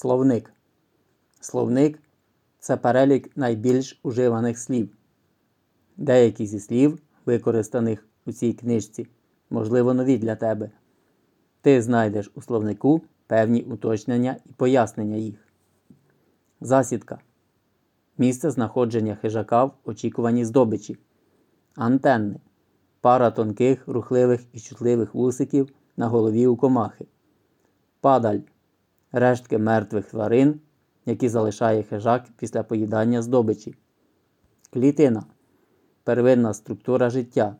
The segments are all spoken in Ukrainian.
Словник. Словник це перелік найбільш уживаних слів. Деякі зі слів, використаних у цій книжці, можливо, нові для тебе. Ти знайдеш у словнику певні уточнення і пояснення їх. Засідка. Місце знаходження хижака в очікуванні здобичі. Антенни. Пара тонких, рухливих і чутливих вусиків на голові у комахи. Падаль рештки мертвих тварин, які залишає хижак після поїдання здобичі. Клітина первинна структура життя.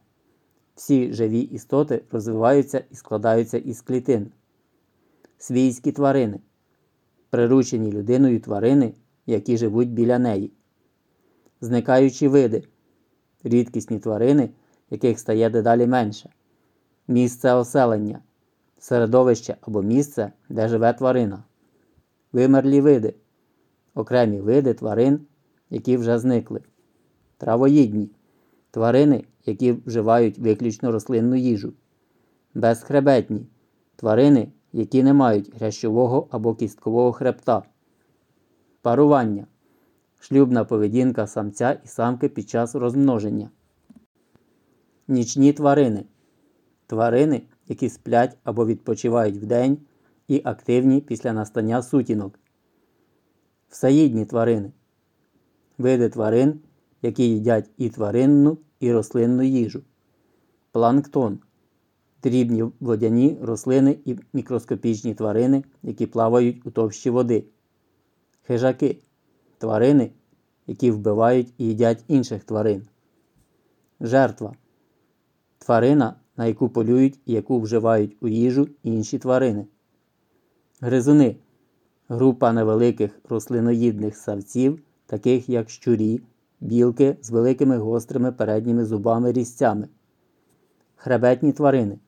Всі живі істоти розвиваються і складаються із клітин. Свійські тварини приручені людиною тварини, які живуть біля неї. Зникаючі види рідкісні тварини, яких стає дедалі менше. Місце оселення середовище або місце, де живе тварина. Вимерлі види окремі види тварин, які вже зникли. Травоїдні тварини, які вживають виключно рослинну їжу. Безхребетні тварини, які не мають грящового або кісткового хребта. Парування шлюбна поведінка самця і самки під час розмноження. Нічні тварини. Тварини, які сплять або відпочивають вдень і активні після настання сутінок. Всаїдні тварини. Види тварин, які їдять і тваринну, і рослинну їжу. Планктон. Дрібні водяні рослини і мікроскопічні тварини, які плавають у товщі води. Хижаки тварини, які вбивають і їдять інших тварин. Жертва тварина, на яку полюють і яку вживають у їжу інші тварини. Гризуни група невеликих рослиноїдних савців, таких як щурі, білки з великими гострими передніми зубами різцями. Хребетні тварини.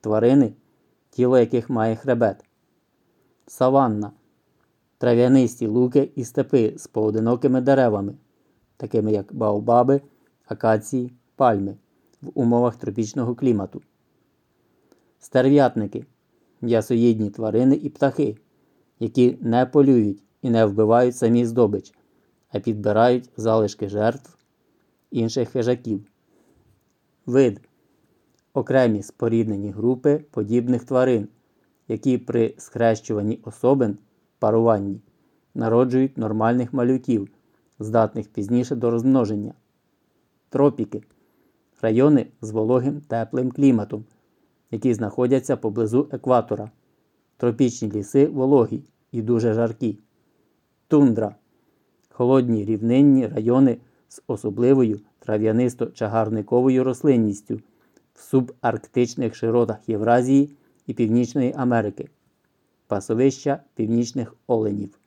Тварини, тіло яких має хребет. Саванна. Трав'янисті луки і степи з поодинокими деревами, такими як баобаби, акації, пальми в умовах тропічного клімату. Стерв'ятники м'ясоїдні тварини і птахи, які не полюють і не вбивають самі здобич, а підбирають залишки жертв інших хижаків. Вид окремі споріднені групи подібних тварин, які при схрещуванні особин паруванні народжують нормальних малюків, здатних пізніше до розмноження. Тропіки райони з вологим теплим кліматом, які знаходяться поблизу екватора, тропічні ліси вологі і дуже жаркі, тундра, холодні рівнинні райони з особливою трав'янисто-чагарниковою рослинністю в субарктичних широтах Євразії і Північної Америки, пасовища північних оленів.